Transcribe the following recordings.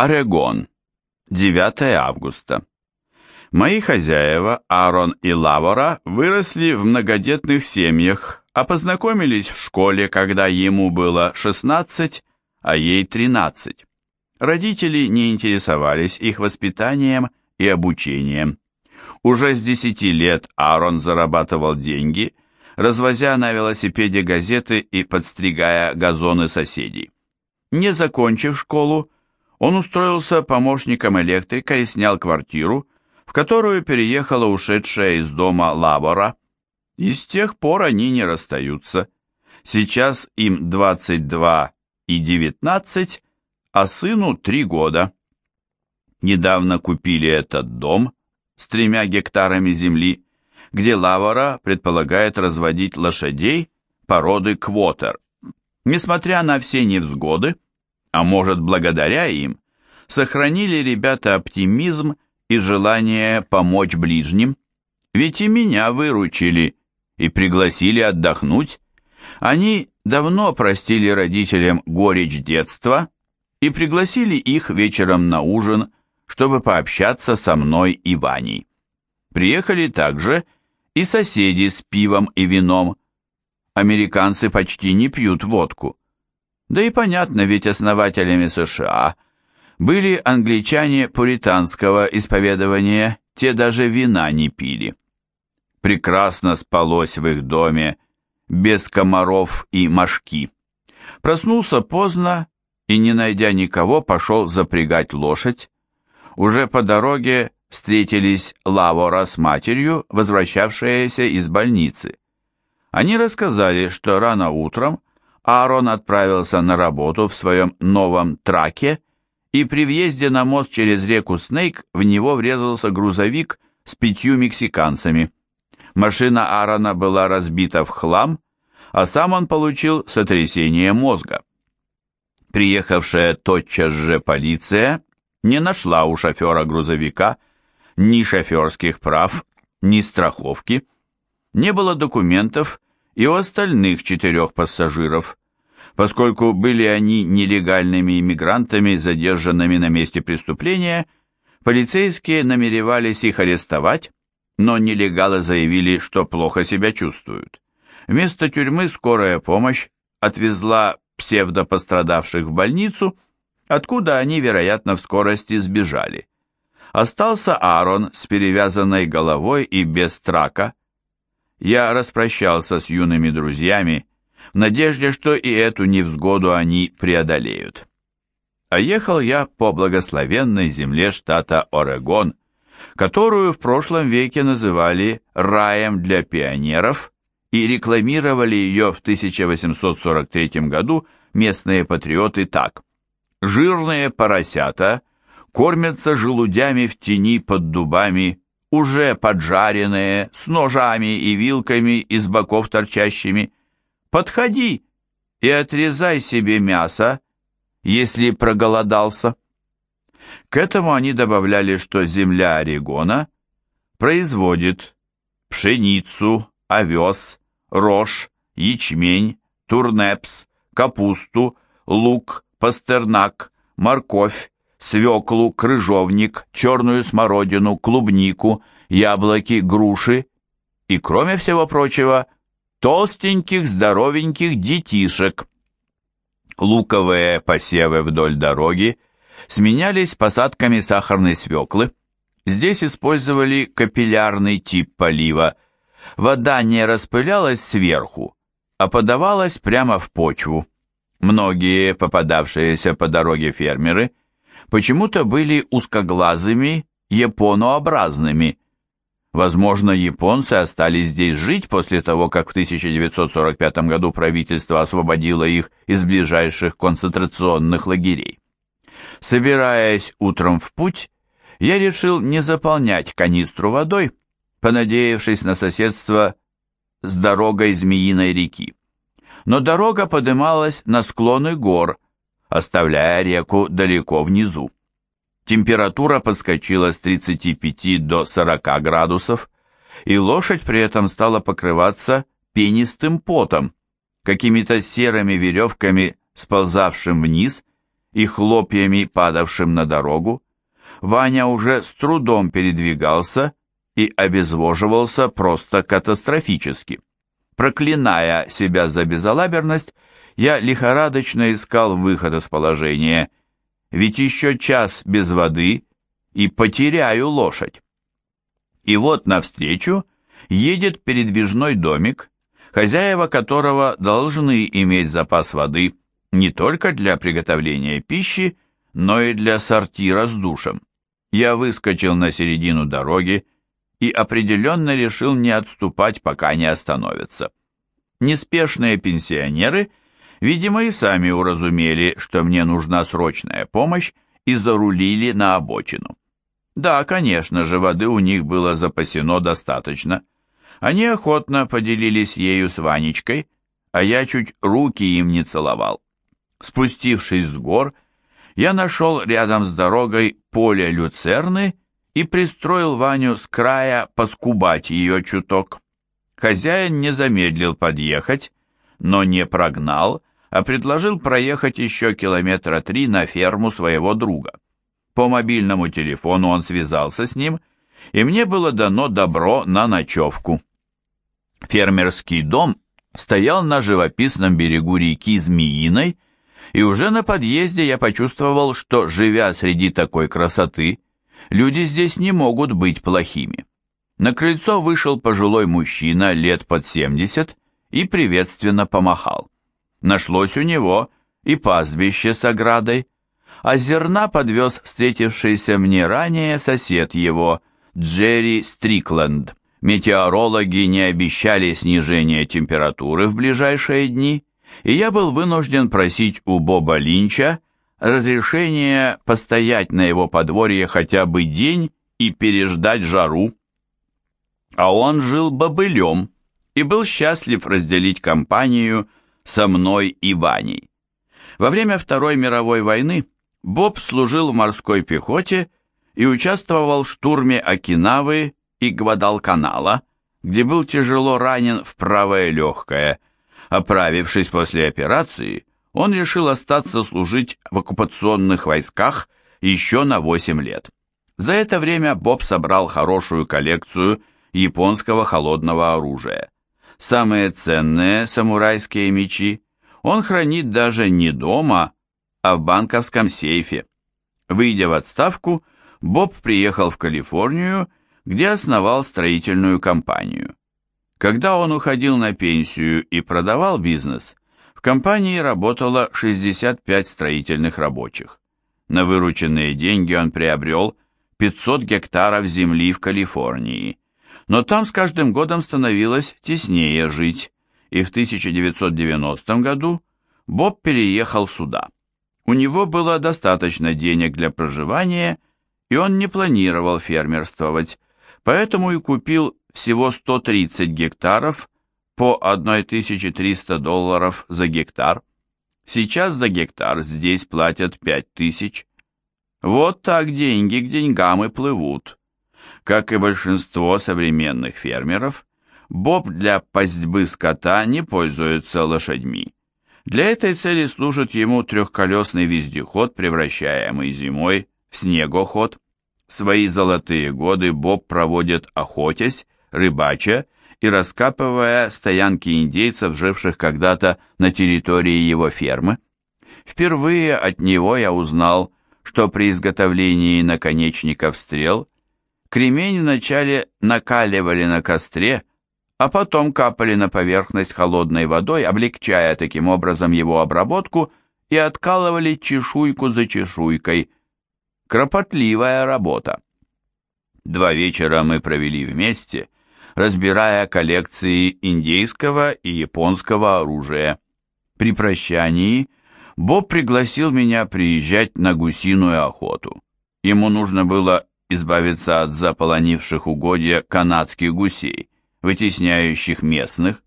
Орегон. 9 августа. Мои хозяева, Аарон и Лавора, выросли в многодетных семьях, а познакомились в школе, когда ему было 16, а ей 13. Родители не интересовались их воспитанием и обучением. Уже с 10 лет Аарон зарабатывал деньги, развозя на велосипеде газеты и подстригая газоны соседей. Не закончив школу, он устроился помощником электрика и снял квартиру, в которую переехала ушедшая из дома Лавора. И с тех пор они не расстаются. Сейчас им 22 и 19, а сыну 3 года. Недавно купили этот дом с тремя гектарами земли, где Лавора предполагает разводить лошадей породы квотер. Несмотря на все невзгоды, а может благодаря им, сохранили ребята оптимизм и желание помочь ближним, ведь и меня выручили и пригласили отдохнуть. Они давно простили родителям горечь детства и пригласили их вечером на ужин, чтобы пообщаться со мной и Ваней. Приехали также и соседи с пивом и вином. Американцы почти не пьют водку. Да и понятно, ведь основателями США были англичане пуританского исповедования, те даже вина не пили. Прекрасно спалось в их доме, без комаров и мошки. Проснулся поздно и, не найдя никого, пошел запрягать лошадь. Уже по дороге встретились Лавора с матерью, возвращавшаяся из больницы. Они рассказали, что рано утром Аарон отправился на работу в своем новом траке, и при въезде на мост через реку Снейк в него врезался грузовик с пятью мексиканцами. Машина Аарона была разбита в хлам, а сам он получил сотрясение мозга. Приехавшая тотчас же полиция не нашла у шофера грузовика ни шоферских прав, ни страховки, не было документов и у остальных четырех пассажиров, поскольку были они нелегальными иммигрантами, задержанными на месте преступления, полицейские намеревались их арестовать, но нелегалы заявили, что плохо себя чувствуют. Вместо тюрьмы скорая помощь отвезла псевдопострадавших в больницу, откуда они, вероятно, в скорости сбежали. Остался Аарон с перевязанной головой и без трака, я распрощался с юными друзьями в надежде, что и эту невзгоду они преодолеют. А ехал я по благословенной земле штата Орегон, которую в прошлом веке называли «раем для пионеров» и рекламировали ее в 1843 году местные патриоты так. «Жирные поросята кормятся желудями в тени под дубами уже поджаренные, с ножами и вилками из боков торчащими. Подходи и отрезай себе мясо, если проголодался. К этому они добавляли, что земля Орегона производит пшеницу, овес, рожь, ячмень, турнепс, капусту, лук, пастернак, морковь, свеклу, крыжовник, черную смородину, клубнику, яблоки, груши и, кроме всего прочего, толстеньких, здоровеньких детишек. Луковые посевы вдоль дороги сменялись посадками сахарной свеклы. Здесь использовали капиллярный тип полива. Вода не распылялась сверху, а подавалась прямо в почву. Многие попадавшиеся по дороге фермеры – почему-то были узкоглазыми, японообразными. Возможно, японцы остались здесь жить после того, как в 1945 году правительство освободило их из ближайших концентрационных лагерей. Собираясь утром в путь, я решил не заполнять канистру водой, понадеявшись на соседство с дорогой Змеиной реки. Но дорога подымалась на склоны гор, оставляя реку далеко внизу. Температура подскочила с 35 до 40 градусов, и лошадь при этом стала покрываться пенистым потом, какими-то серыми веревками, сползавшим вниз и хлопьями, падавшим на дорогу, Ваня уже с трудом передвигался и обезвоживался просто катастрофически. Проклиная себя за безалаберность, я лихорадочно искал выход из положения, ведь еще час без воды и потеряю лошадь. И вот навстречу едет передвижной домик, хозяева которого должны иметь запас воды не только для приготовления пищи, но и для сортира с душем. Я выскочил на середину дороги и определенно решил не отступать, пока не остановится. Неспешные пенсионеры, видимо, и сами уразумели, что мне нужна срочная помощь, и зарулили на обочину. Да, конечно же, воды у них было запасено достаточно. Они охотно поделились ею с Ванечкой, а я чуть руки им не целовал. Спустившись с гор, я нашел рядом с дорогой поле люцерны и пристроил Ваню с края поскубать ее чуток. Хозяин не замедлил подъехать, но не прогнал, а предложил проехать еще километра три на ферму своего друга. По мобильному телефону он связался с ним, и мне было дано добро на ночевку. Фермерский дом стоял на живописном берегу реки Змеиной, и уже на подъезде я почувствовал, что, живя среди такой красоты, люди здесь не могут быть плохими. На крыльцо вышел пожилой мужчина лет под 70 и приветственно помахал. Нашлось у него и пастбище с оградой, а зерна подвез встретившийся мне ранее сосед его, Джерри Стрикленд. Метеорологи не обещали снижения температуры в ближайшие дни, и я был вынужден просить у Боба Линча разрешения постоять на его подворье хотя бы день и переждать жару а он жил бобылем и был счастлив разделить компанию со мной и Ваней. Во время Второй мировой войны Боб служил в морской пехоте и участвовал в штурме Окинавы и Гвадалканала, где был тяжело ранен в правое легкое. Оправившись после операции, он решил остаться служить в оккупационных войсках еще на 8 лет. За это время Боб собрал хорошую коллекцию японского холодного оружия. Самые ценные самурайские мечи он хранит даже не дома, а в банковском сейфе. Выйдя в отставку, Боб приехал в Калифорнию, где основал строительную компанию. Когда он уходил на пенсию и продавал бизнес, в компании работало 65 строительных рабочих. На вырученные деньги он приобрел 500 гектаров земли в Калифорнии, но там с каждым годом становилось теснее жить, и в 1990 году Боб переехал сюда. У него было достаточно денег для проживания, и он не планировал фермерствовать, поэтому и купил всего 130 гектаров по 1300 долларов за гектар. Сейчас за гектар здесь платят 5000. Вот так деньги к деньгам и плывут. Как и большинство современных фермеров, Боб для пастьбы скота не пользуется лошадьми. Для этой цели служит ему трехколесный вездеход, превращаемый зимой в снегоход. Свои золотые годы Боб проводит охотясь, рыбача и раскапывая стоянки индейцев, живших когда-то на территории его фермы. Впервые от него я узнал, что при изготовлении наконечников стрел Кремень вначале накаливали на костре, а потом капали на поверхность холодной водой, облегчая таким образом его обработку и откалывали чешуйку за чешуйкой. Кропотливая работа. Два вечера мы провели вместе, разбирая коллекции индейского и японского оружия. При прощании Боб пригласил меня приезжать на гусиную охоту. Ему нужно было избавиться от заполонивших угодья канадских гусей, вытесняющих местных.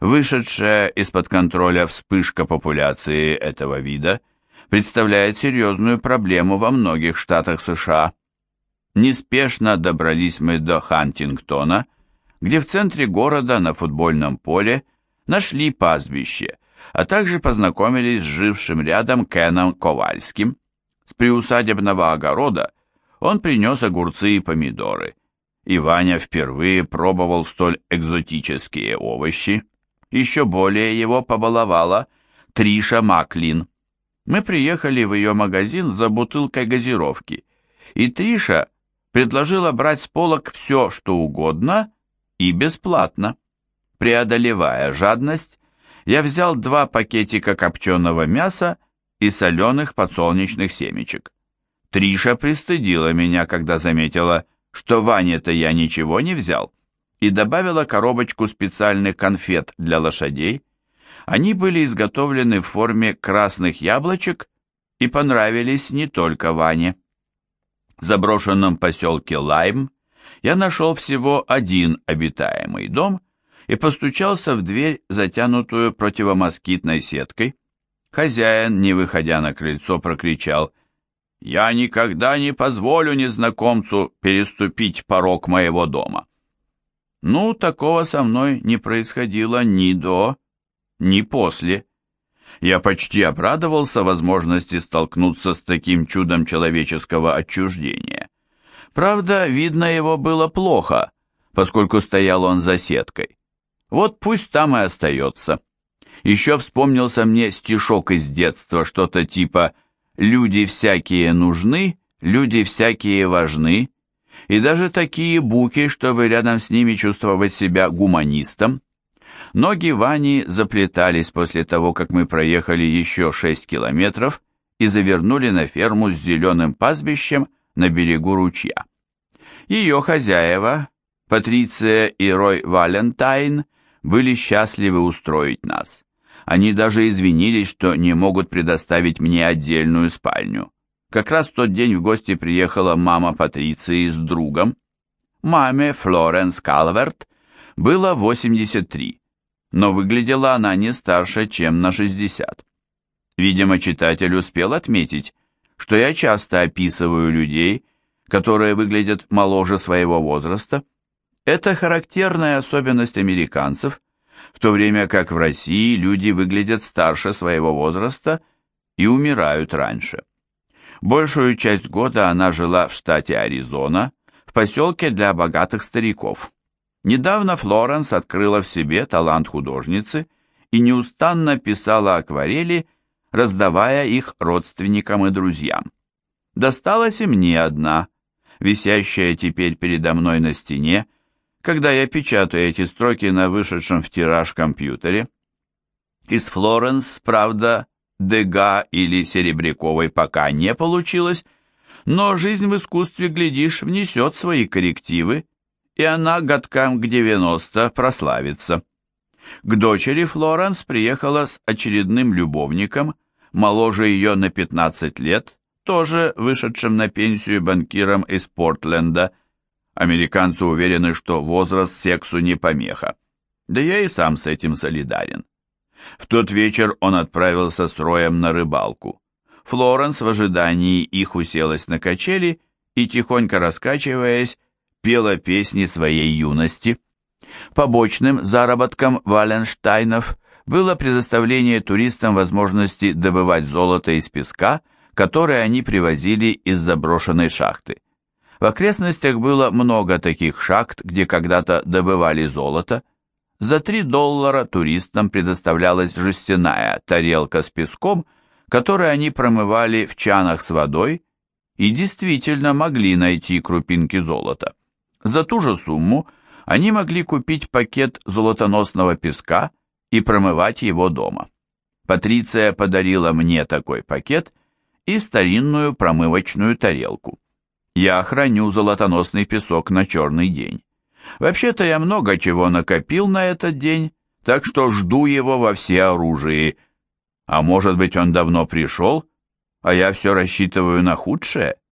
Вышедшая из-под контроля вспышка популяции этого вида представляет серьезную проблему во многих штатах США. Неспешно добрались мы до Хантингтона, где в центре города на футбольном поле нашли пастбище, а также познакомились с жившим рядом Кеном Ковальским. С приусадебного огорода он принес огурцы и помидоры, и Ваня впервые пробовал столь экзотические овощи. Еще более его побаловала Триша Маклин. Мы приехали в ее магазин за бутылкой газировки, и Триша предложила брать с полок все, что угодно, и бесплатно. Преодолевая жадность, я взял два пакетика копченого мяса и соленых подсолнечных семечек. Триша пристыдила меня, когда заметила, что Ване-то я ничего не взял, и добавила коробочку специальных конфет для лошадей. Они были изготовлены в форме красных яблочек и понравились не только Ване. В заброшенном поселке Лайм я нашел всего один обитаемый дом и постучался в дверь, затянутую противомоскитной сеткой. Хозяин, не выходя на крыльцо, прокричал «Я никогда не позволю незнакомцу переступить порог моего дома». Ну, такого со мной не происходило ни до, ни после. Я почти обрадовался возможности столкнуться с таким чудом человеческого отчуждения. Правда, видно его было плохо, поскольку стоял он за сеткой. Вот пусть там и остается. Еще вспомнился мне стишок из детства, что-то типа «Люди всякие нужны, люди всякие важны», и даже такие буки, чтобы рядом с ними чувствовать себя гуманистом. Ноги Вани заплетались после того, как мы проехали еще шесть километров и завернули на ферму с зеленым пастбищем на берегу ручья. Ее хозяева, Патриция и Рой Валентайн, были счастливы устроить нас. Они даже извинились, что не могут предоставить мне отдельную спальню. Как раз в тот день в гости приехала мама Патриции с другом. Маме Флоренс Калверт было 83, но выглядела она не старше, чем на 60. Видимо, читатель успел отметить, что я часто описываю людей, которые выглядят моложе своего возраста. Это характерная особенность американцев, в то время как в России люди выглядят старше своего возраста и умирают раньше. Большую часть года она жила в штате Аризона, в поселке для богатых стариков. Недавно Флоренс открыла в себе талант художницы и неустанно писала акварели, раздавая их родственникам и друзьям. Досталась и мне одна, висящая теперь передо мной на стене, когда я печатаю эти строки на вышедшем в тираж компьютере. Из Флоренс, правда, Дега или Серебряковой пока не получилось, но жизнь в искусстве, глядишь, внесет свои коррективы, и она годкам к 90 прославится. К дочери Флоренс приехала с очередным любовником, моложе ее на 15 лет, тоже вышедшим на пенсию банкиром из Портленда. Американцы уверены, что возраст сексу не помеха. Да я и сам с этим солидарен. В тот вечер он отправился с Роем на рыбалку. Флоренс в ожидании их уселась на качели и, тихонько раскачиваясь, пела песни своей юности. Побочным заработком Валенштайнов было предоставление туристам возможности добывать золото из песка, которое они привозили из заброшенной шахты. В окрестностях было много таких шахт, где когда-то добывали золото, за 3 доллара туристам предоставлялась жестяная тарелка с песком, которую они промывали в чанах с водой и действительно могли найти крупинки золота. За ту же сумму они могли купить пакет золотоносного песка и промывать его дома. Патриция подарила мне такой пакет и старинную промывочную тарелку. Я храню золотоносный песок на черный день. Вообще-то я много чего накопил на этот день, так что жду его во всеоружии. А может быть, он давно пришел, а я все рассчитываю на худшее?